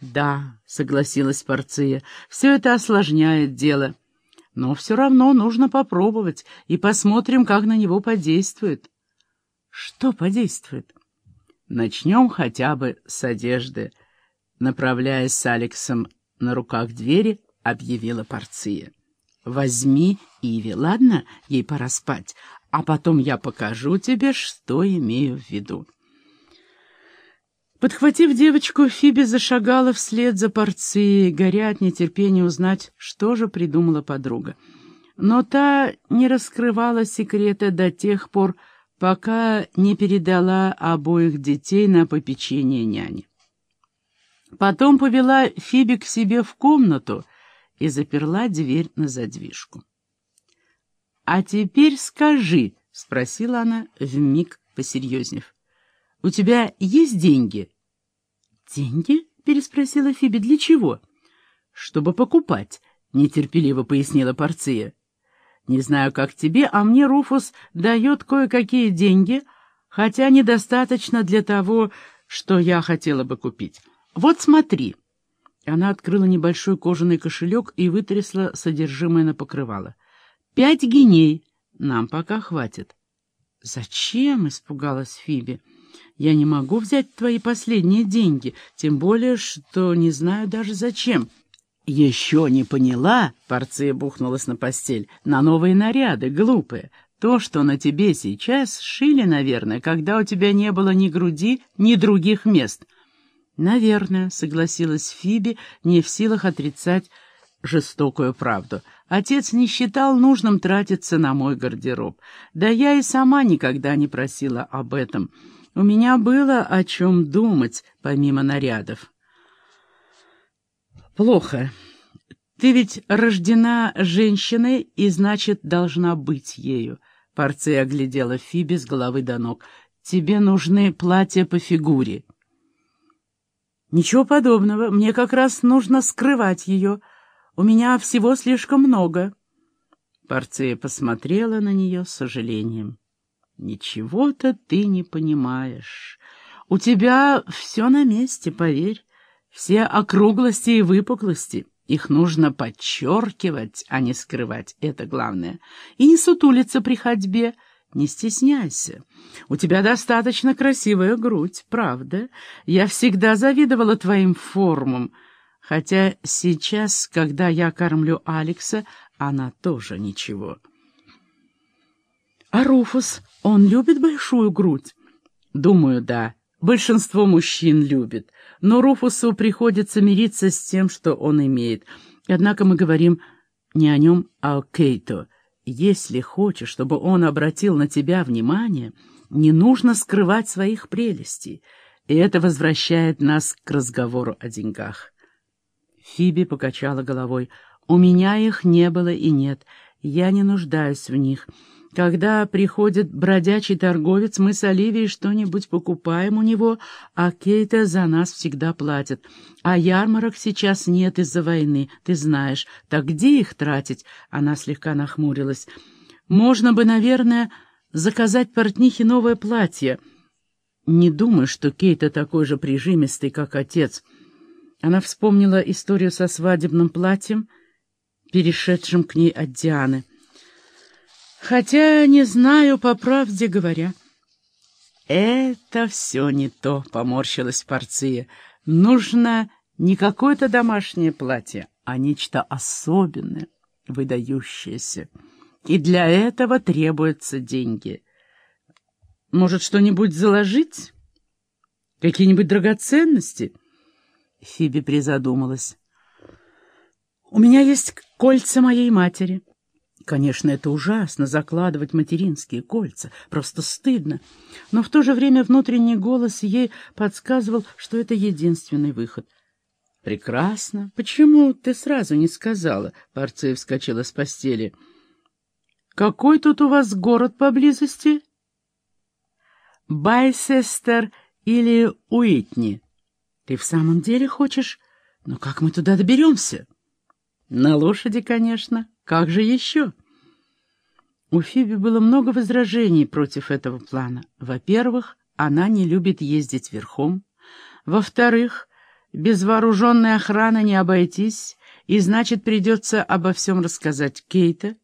«Да», — согласилась Порция, — «все это осложняет дело. Но все равно нужно попробовать, и посмотрим, как на него подействует». «Что подействует?» «Начнем хотя бы с одежды», — направляясь с Алексом на руках двери, объявила Порция. «Возьми Иви, ладно? Ей пора спать, а потом я покажу тебе, что имею в виду». Подхватив девочку, Фиби зашагала вслед за порцией, горя от нетерпения узнать, что же придумала подруга. Но та не раскрывала секрета до тех пор, пока не передала обоих детей на попечение няни. Потом повела Фиби к себе в комнату и заперла дверь на задвижку. «А теперь скажи», — спросила она, вмиг посерьезнев, — «у тебя есть деньги?» «Деньги?» — переспросила Фиби. «Для чего?» «Чтобы покупать», — нетерпеливо пояснила Порция. «Не знаю, как тебе, а мне Руфус дает кое-какие деньги, хотя недостаточно для того, что я хотела бы купить. Вот смотри». Она открыла небольшой кожаный кошелек и вытрясла содержимое на покрывало. «Пять геней. Нам пока хватит». «Зачем?» — испугалась Фиби. Я не могу взять твои последние деньги, тем более, что не знаю даже зачем». «Еще не поняла?» — Порция бухнулась на постель. «На новые наряды, глупые. То, что на тебе сейчас, шили, наверное, когда у тебя не было ни груди, ни других мест». «Наверное», — согласилась Фиби, не в силах отрицать жестокую правду. «Отец не считал нужным тратиться на мой гардероб. Да я и сама никогда не просила об этом». У меня было о чем думать, помимо нарядов. Плохо. Ты ведь рождена женщиной и, значит, должна быть ею. Порция оглядела Фиби с головы до ног. Тебе нужны платья по фигуре. Ничего подобного. Мне как раз нужно скрывать ее. У меня всего слишком много. Порция посмотрела на нее с сожалением. Ничего-то ты не понимаешь. У тебя все на месте, поверь. Все округлости и выпуклости. Их нужно подчеркивать, а не скрывать. Это главное. И не сутулиться при ходьбе. Не стесняйся. У тебя достаточно красивая грудь, правда? Я всегда завидовала твоим формам. Хотя сейчас, когда я кормлю Алекса, она тоже ничего. А Руфус, он любит большую грудь? Думаю, да. Большинство мужчин любит. Но Руфусу приходится мириться с тем, что он имеет. Однако мы говорим не о нем, а о Кейто. Если хочешь, чтобы он обратил на тебя внимание, не нужно скрывать своих прелестей. И это возвращает нас к разговору о деньгах. Фиби покачала головой. «У меня их не было и нет. Я не нуждаюсь в них». Когда приходит бродячий торговец, мы с Оливией что-нибудь покупаем у него, а Кейта за нас всегда платит. А ярмарок сейчас нет из-за войны, ты знаешь. Так где их тратить? Она слегка нахмурилась. Можно бы, наверное, заказать портнихе новое платье. Не думаю, что Кейта такой же прижимистый, как отец. Она вспомнила историю со свадебным платьем, перешедшим к ней от Дианы. Хотя не знаю, по правде говоря. Это все не то, поморщилась Порция. Нужно не какое-то домашнее платье, а нечто особенное, выдающееся. И для этого требуются деньги. Может, что-нибудь заложить? Какие-нибудь драгоценности? Фиби призадумалась. У меня есть кольца моей матери. Конечно, это ужасно — закладывать материнские кольца. Просто стыдно. Но в то же время внутренний голос ей подсказывал, что это единственный выход. «Прекрасно. Почему ты сразу не сказала?» Парцея вскочила с постели. «Какой тут у вас город поблизости?» «Байсестер или Уитни?» «Ты в самом деле хочешь? Но как мы туда доберемся?» «На лошади, конечно». Как же еще? У Фиби было много возражений против этого плана. Во-первых, она не любит ездить верхом. Во-вторых, Без вооруженной охраны не обойтись, и значит, придется обо всем рассказать Кейта,